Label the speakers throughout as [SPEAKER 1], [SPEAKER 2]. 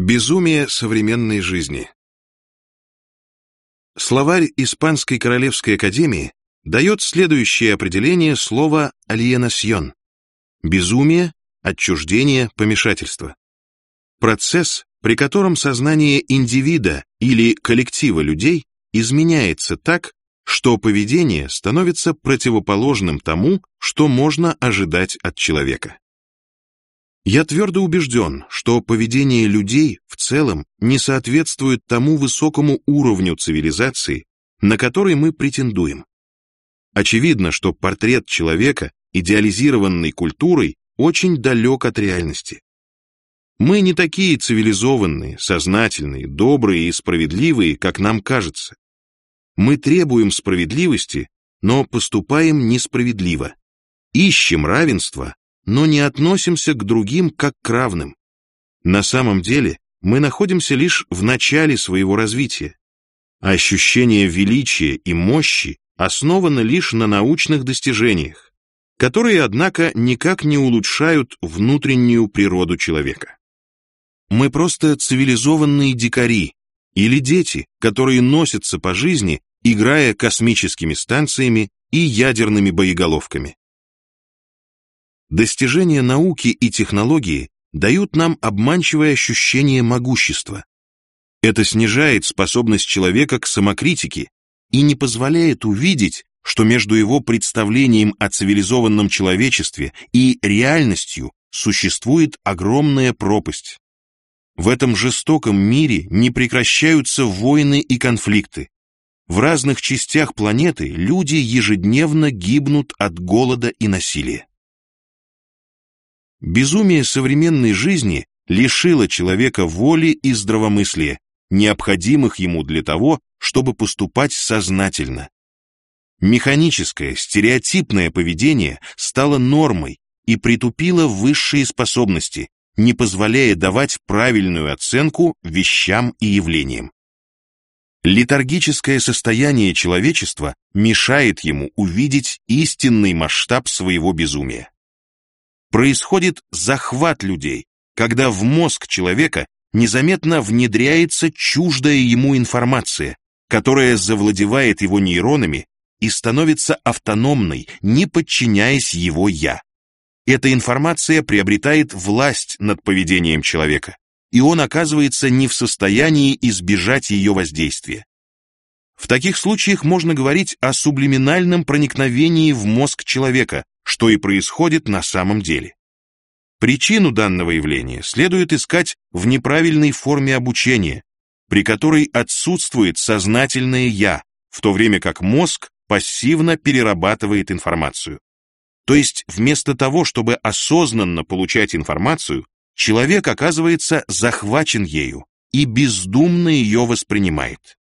[SPEAKER 1] Безумие современной жизни Словарь Испанской Королевской Академии дает следующее определение слова «альенасьон» – безумие, отчуждение, помешательство. Процесс, при котором сознание индивида или коллектива людей изменяется так, что поведение становится противоположным тому, что можно ожидать от человека. Я твердо убежден, что поведение людей в целом не соответствует тому высокому уровню цивилизации, на который мы претендуем. Очевидно, что портрет человека, идеализированный культурой, очень далек от реальности. Мы не такие цивилизованные, сознательные, добрые и справедливые, как нам кажется. Мы требуем справедливости, но поступаем несправедливо. Ищем равенства, но не относимся к другим как к равным. На самом деле мы находимся лишь в начале своего развития. Ощущение величия и мощи основано лишь на научных достижениях, которые, однако, никак не улучшают внутреннюю природу человека. Мы просто цивилизованные дикари или дети, которые носятся по жизни, играя космическими станциями и ядерными боеголовками. Достижения науки и технологии дают нам обманчивое ощущение могущества. Это снижает способность человека к самокритике и не позволяет увидеть, что между его представлением о цивилизованном человечестве и реальностью существует огромная пропасть. В этом жестоком мире не прекращаются войны и конфликты. В разных частях планеты люди ежедневно гибнут от голода и насилия. Безумие современной жизни лишило человека воли и здравомыслия, необходимых ему для того, чтобы поступать сознательно. Механическое, стереотипное поведение стало нормой и притупило высшие способности, не позволяя давать правильную оценку вещам и явлениям. Летаргическое состояние человечества мешает ему увидеть истинный масштаб своего безумия происходит захват людей, когда в мозг человека незаметно внедряется чуждая ему информация, которая завладевает его нейронами и становится автономной, не подчиняясь его «я». Эта информация приобретает власть над поведением человека, и он оказывается не в состоянии избежать ее воздействия. В таких случаях можно говорить о сублиминальном проникновении в мозг человека, что и происходит на самом деле. Причину данного явления следует искать в неправильной форме обучения, при которой отсутствует сознательное «я», в то время как мозг пассивно перерабатывает информацию. То есть вместо того, чтобы осознанно получать информацию, человек оказывается захвачен ею и бездумно ее воспринимает.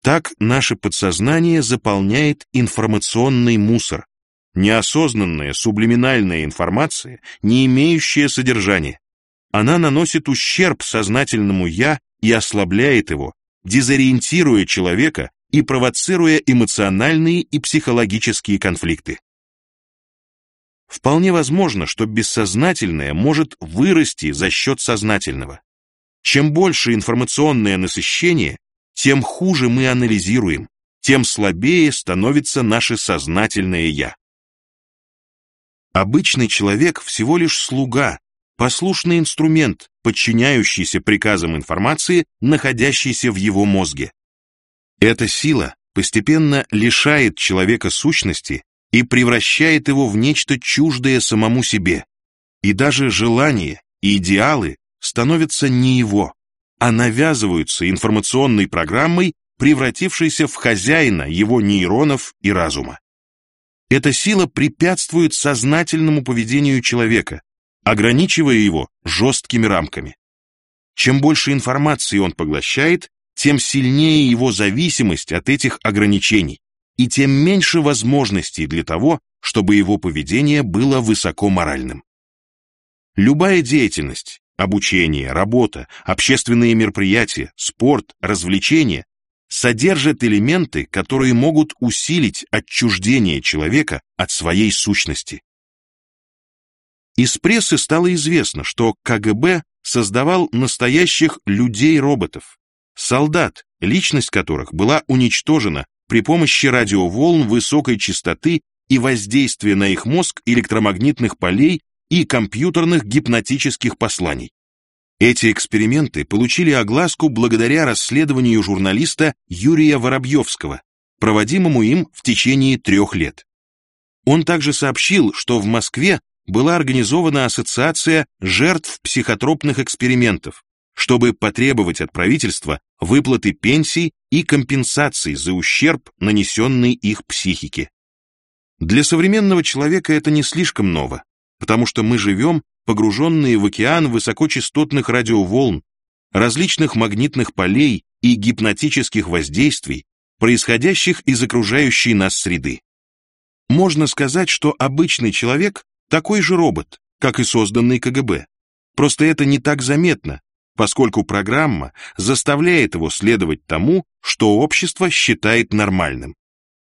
[SPEAKER 1] Так наше подсознание заполняет информационный мусор, неосознанная сублиминальная информация, не имеющая содержания. Она наносит ущерб сознательному «я» и ослабляет его, дезориентируя человека и провоцируя эмоциональные и психологические конфликты. Вполне возможно, что бессознательное может вырасти за счет сознательного. Чем больше информационное насыщение, тем хуже мы анализируем, тем слабее становится наше сознательное «я». Обычный человек всего лишь слуга, послушный инструмент, подчиняющийся приказам информации, находящейся в его мозге. Эта сила постепенно лишает человека сущности и превращает его в нечто чуждое самому себе. И даже желания и идеалы становятся не его, а навязываются информационной программой, превратившейся в хозяина его нейронов и разума. Эта сила препятствует сознательному поведению человека, ограничивая его жесткими рамками. Чем больше информации он поглощает, тем сильнее его зависимость от этих ограничений, и тем меньше возможностей для того, чтобы его поведение было высокоморальным. Любая деятельность, обучение, работа, общественные мероприятия, спорт, развлечения содержит элементы, которые могут усилить отчуждение человека от своей сущности. Из прессы стало известно, что КГБ создавал настоящих людей-роботов, солдат, личность которых была уничтожена при помощи радиоволн высокой частоты и воздействия на их мозг электромагнитных полей и компьютерных гипнотических посланий. Эти эксперименты получили огласку благодаря расследованию журналиста Юрия Воробьевского, проводимому им в течение трех лет. Он также сообщил, что в Москве была организована ассоциация жертв психотропных экспериментов, чтобы потребовать от правительства выплаты пенсий и компенсаций за ущерб, нанесенный их психике. Для современного человека это не слишком ново, потому что мы живем, погруженные в океан высокочастотных радиоволн, различных магнитных полей и гипнотических воздействий, происходящих из окружающей нас среды. Можно сказать, что обычный человек такой же робот, как и созданный КГБ. Просто это не так заметно, поскольку программа заставляет его следовать тому, что общество считает нормальным.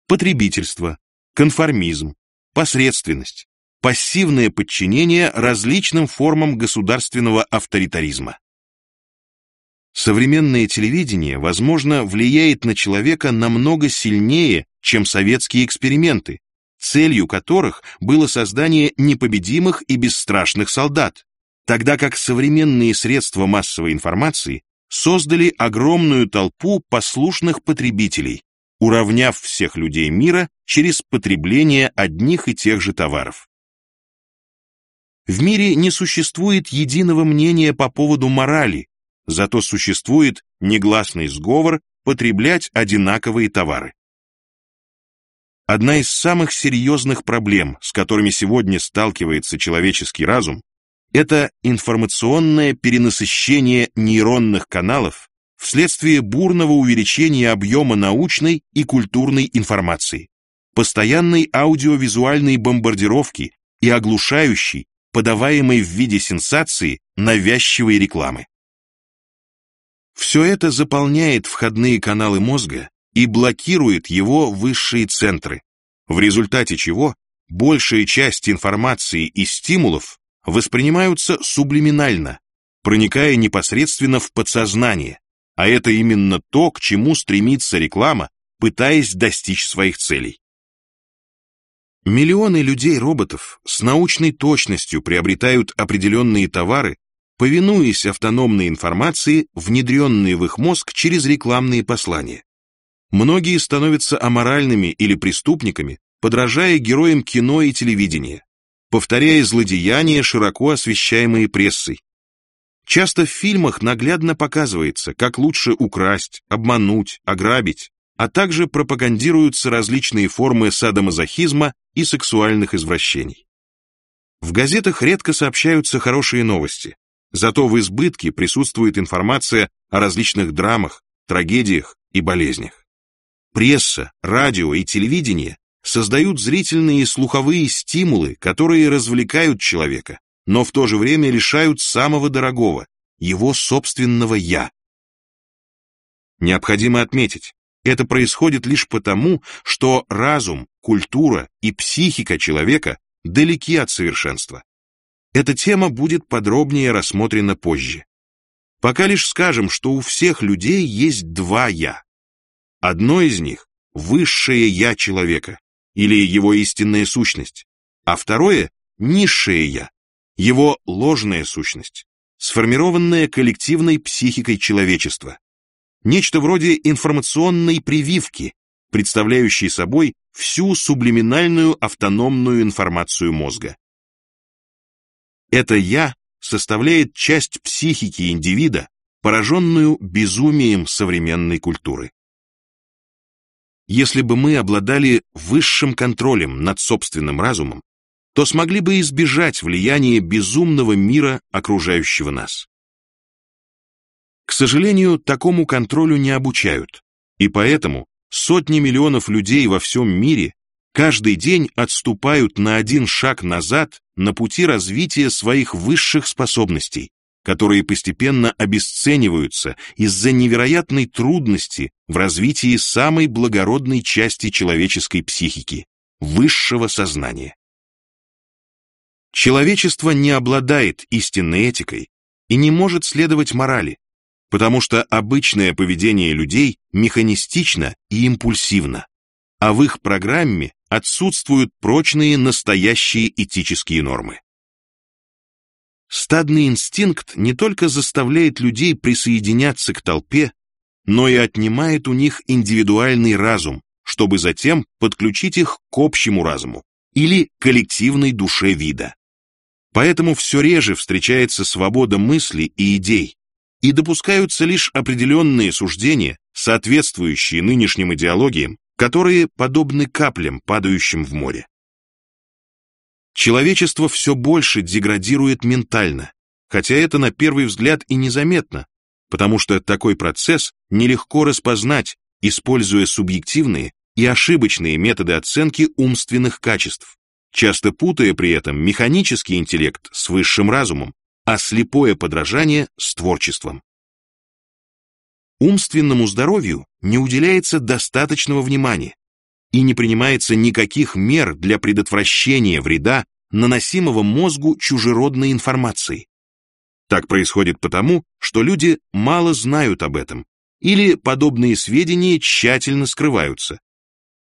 [SPEAKER 1] Потребительство, конформизм, посредственность, пассивное подчинение различным формам государственного авторитаризма. Современное телевидение, возможно, влияет на человека намного сильнее, чем советские эксперименты, целью которых было создание непобедимых и бесстрашных солдат, тогда как современные средства массовой информации создали огромную толпу послушных потребителей, уравняв всех людей мира через потребление одних и тех же товаров. В мире не существует единого мнения по поводу морали, зато существует негласный сговор потреблять одинаковые товары. Одна из самых серьезных проблем, с которыми сегодня сталкивается человеческий разум, это информационное перенасыщение нейронных каналов вследствие бурного увеличения объема научной и культурной информации, постоянной аудиовизуальной бомбардировки и оглушающей, подаваемой в виде сенсации, навязчивой рекламы. Все это заполняет входные каналы мозга и блокирует его высшие центры, в результате чего большая часть информации и стимулов воспринимаются сублиминально, проникая непосредственно в подсознание, а это именно то, к чему стремится реклама, пытаясь достичь своих целей. Миллионы людей-роботов с научной точностью приобретают определенные товары, повинуясь автономной информации, внедренной в их мозг через рекламные послания. Многие становятся аморальными или преступниками, подражая героям кино и телевидения, повторяя злодеяния, широко освещаемые прессой. Часто в фильмах наглядно показывается, как лучше украсть, обмануть, ограбить, а также пропагандируются различные формы садомазохизма и сексуальных извращений. В газетах редко сообщаются хорошие новости, зато в избытке присутствует информация о различных драмах, трагедиях и болезнях. Пресса, радио и телевидение создают зрительные и слуховые стимулы, которые развлекают человека, но в то же время лишают самого дорогого, его собственного «я». Необходимо отметить, это происходит лишь потому, что разум, культура и психика человека далеки от совершенства. Эта тема будет подробнее рассмотрена позже. Пока лишь скажем, что у всех людей есть два «я». Одно из них — высшее «я» человека, или его истинная сущность, а второе — низшее «я», его ложная сущность, сформированная коллективной психикой человечества. Нечто вроде информационной прививки, представляющей собой всю сублиминальную автономную информацию мозга. Это «я» составляет часть психики индивида, пораженную безумием современной культуры. Если бы мы обладали высшим контролем над собственным разумом, то смогли бы избежать влияния безумного мира, окружающего нас. К сожалению, такому контролю не обучают, и поэтому сотни миллионов людей во всем мире каждый день отступают на один шаг назад на пути развития своих высших способностей, которые постепенно обесцениваются из-за невероятной трудности в развитии самой благородной части человеческой психики – высшего сознания. Человечество не обладает истинной этикой и не может следовать морали, потому что обычное поведение людей механистично и импульсивно, а в их программе отсутствуют прочные настоящие этические нормы. Стадный инстинкт не только заставляет людей присоединяться к толпе, но и отнимает у них индивидуальный разум, чтобы затем подключить их к общему разуму или коллективной душе вида. Поэтому все реже встречается свобода мысли и идей, и допускаются лишь определенные суждения, соответствующие нынешним идеологиям, которые подобны каплям, падающим в море. Человечество все больше деградирует ментально, хотя это на первый взгляд и незаметно, потому что такой процесс нелегко распознать, используя субъективные и ошибочные методы оценки умственных качеств, часто путая при этом механический интеллект с высшим разумом, а слепое подражание с творчеством. Умственному здоровью не уделяется достаточного внимания и не принимается никаких мер для предотвращения вреда, наносимого мозгу чужеродной информации, так происходит потому, что люди мало знают об этом, или подобные сведения тщательно скрываются.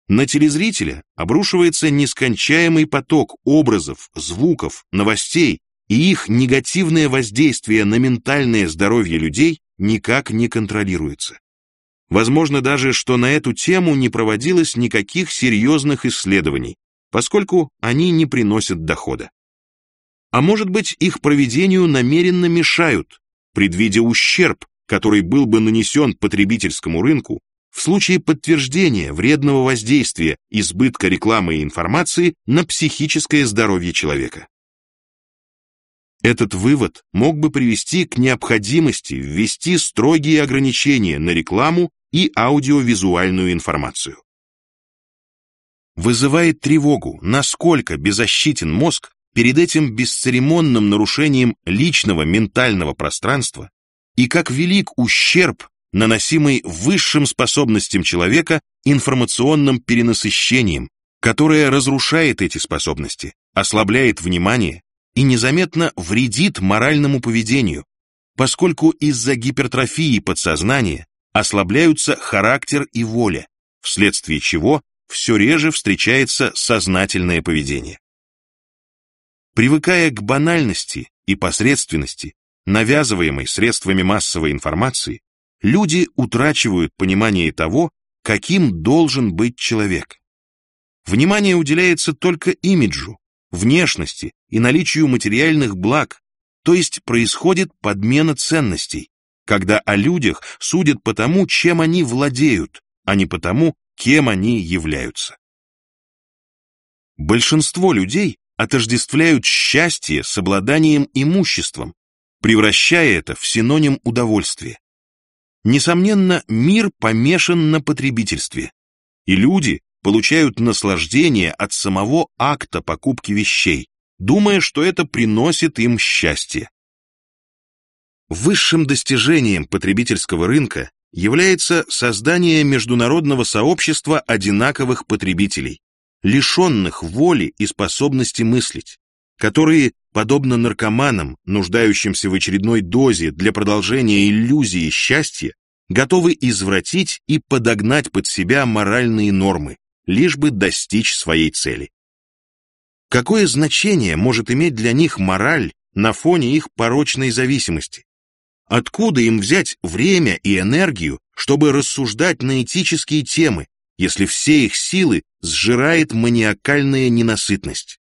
[SPEAKER 1] На телезрителя обрушивается нескончаемый поток образов, звуков, новостей, и их негативное воздействие на ментальное здоровье людей никак не контролируется. Возможно даже, что на эту тему не проводилось никаких серьезных исследований, поскольку они не приносят дохода. А может быть, их проведению намеренно мешают, предвидя ущерб, который был бы нанесен потребительскому рынку в случае подтверждения вредного воздействия избытка рекламы и информации на психическое здоровье человека. Этот вывод мог бы привести к необходимости ввести строгие ограничения на рекламу и аудиовизуальную информацию. Вызывает тревогу, насколько беззащитен мозг перед этим бесцеремонным нарушением личного ментального пространства и как велик ущерб, наносимый высшим способностям человека информационным перенасыщением, которое разрушает эти способности, ослабляет внимание и незаметно вредит моральному поведению, поскольку из-за гипертрофии подсознания ослабляются характер и воля, вследствие чего все реже встречается сознательное поведение. Привыкая к банальности и посредственности, навязываемой средствами массовой информации, люди утрачивают понимание того, каким должен быть человек. Внимание уделяется только имиджу, внешности и наличию материальных благ, то есть происходит подмена ценностей, когда о людях судят по тому, чем они владеют, а не по тому, кем они являются. Большинство людей отождествляют счастье с обладанием имуществом, превращая это в синоним удовольствия. Несомненно, мир помешан на потребительстве, и люди получают наслаждение от самого акта покупки вещей, думая, что это приносит им счастье. Высшим достижением потребительского рынка является создание международного сообщества одинаковых потребителей, лишенных воли и способности мыслить, которые, подобно наркоманам, нуждающимся в очередной дозе для продолжения иллюзии счастья, готовы извратить и подогнать под себя моральные нормы, лишь бы достичь своей цели. Какое значение может иметь для них мораль на фоне их порочной зависимости? Откуда им взять время и энергию, чтобы рассуждать на этические темы, если все их силы сжирает маниакальная ненасытность.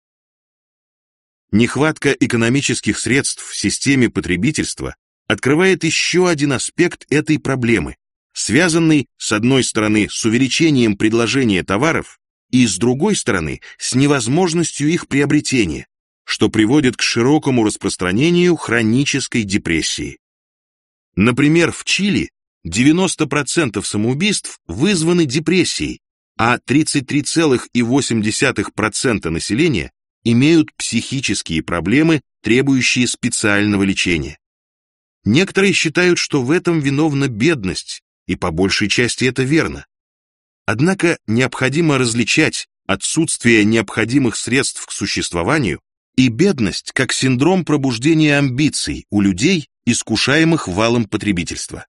[SPEAKER 1] Нехватка экономических средств в системе потребительства открывает еще один аспект этой проблемы, связанный, с одной стороны, с увеличением предложения товаров и, с другой стороны, с невозможностью их приобретения, что приводит к широкому распространению хронической депрессии. Например, в Чили 90% самоубийств вызваны депрессией, а 33,8% населения имеют психические проблемы, требующие специального лечения. Некоторые считают, что в этом виновна бедность, и по большей части это верно. Однако необходимо различать отсутствие необходимых средств к существованию и бедность как синдром пробуждения амбиций у людей, искушаемых валом потребительства.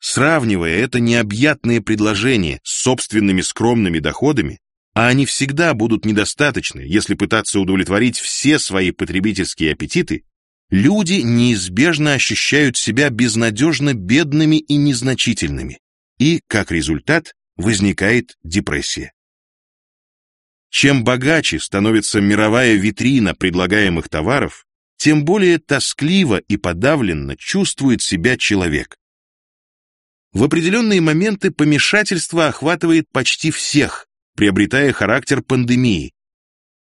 [SPEAKER 1] Сравнивая это необъятное предложение с собственными скромными доходами, а они всегда будут недостаточны, если пытаться удовлетворить все свои потребительские аппетиты, люди неизбежно ощущают себя безнадежно бедными и незначительными, и, как результат, возникает депрессия. Чем богаче становится мировая витрина предлагаемых товаров, тем более тоскливо и подавленно чувствует себя человек. В определенные моменты помешательство охватывает почти всех, приобретая характер пандемии.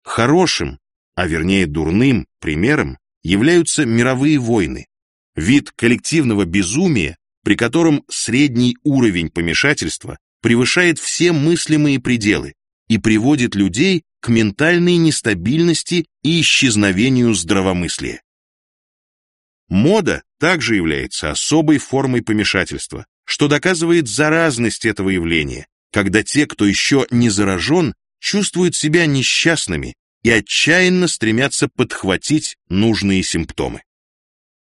[SPEAKER 1] Хорошим, а вернее дурным примером являются мировые войны, вид коллективного безумия, при котором средний уровень помешательства превышает все мыслимые пределы и приводит людей к ментальной нестабильности и исчезновению здравомыслия. Мода также является особой формой помешательства, что доказывает заразность этого явления, когда те, кто еще не заражен, чувствуют себя несчастными и отчаянно стремятся подхватить нужные симптомы.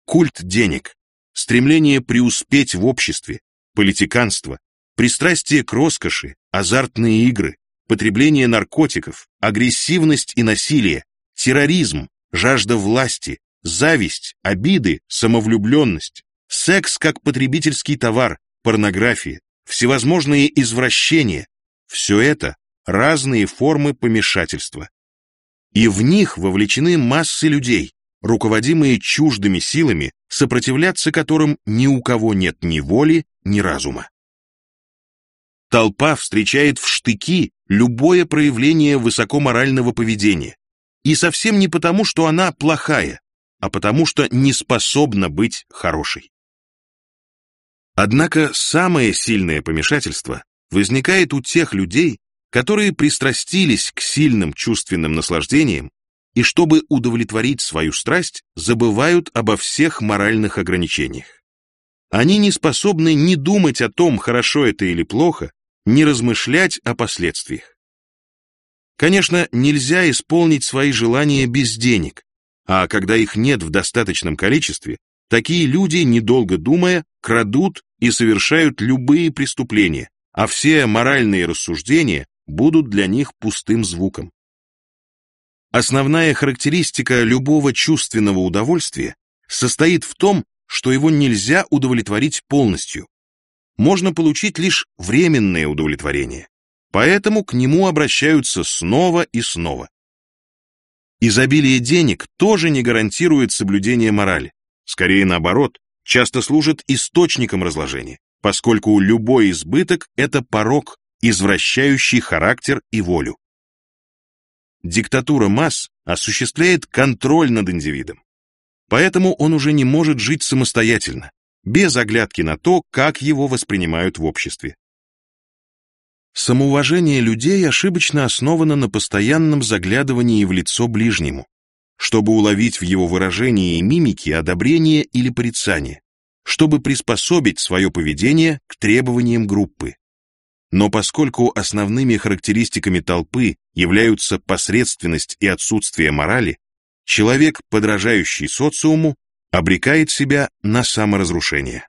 [SPEAKER 1] Культ денег, стремление преуспеть в обществе, политиканство, пристрастие к роскоши, азартные игры, потребление наркотиков, агрессивность и насилие, терроризм, жажда власти, зависть, обиды, самовлюбленность, секс как потребительский товар, порнография, всевозможные извращения – все это разные формы помешательства. И в них вовлечены массы людей, руководимые чуждыми силами, сопротивляться которым ни у кого нет ни воли, ни разума. Толпа встречает в штыки любое проявление высокоморального поведения. И совсем не потому, что она плохая, а потому что не способна быть хорошей. Однако самое сильное помешательство возникает у тех людей, которые пристрастились к сильным чувственным наслаждениям и, чтобы удовлетворить свою страсть, забывают обо всех моральных ограничениях. Они не способны ни думать о том, хорошо это или плохо, не размышлять о последствиях. Конечно, нельзя исполнить свои желания без денег, а когда их нет в достаточном количестве, такие люди, недолго думая, крадут и совершают любые преступления, а все моральные рассуждения будут для них пустым звуком. Основная характеристика любого чувственного удовольствия состоит в том, что его нельзя удовлетворить полностью, можно получить лишь временное удовлетворение, поэтому к нему обращаются снова и снова. Изобилие денег тоже не гарантирует соблюдение морали, скорее наоборот, часто служит источником разложения, поскольку любой избыток – это порог, извращающий характер и волю. Диктатура масс осуществляет контроль над индивидом, поэтому он уже не может жить самостоятельно, без оглядки на то, как его воспринимают в обществе. Самоуважение людей ошибочно основано на постоянном заглядывании в лицо ближнему, чтобы уловить в его выражении и мимике одобрение или порицание, чтобы приспособить свое поведение к требованиям группы. Но поскольку основными характеристиками толпы являются посредственность и отсутствие морали, человек, подражающий социуму, обрекает себя на саморазрушение.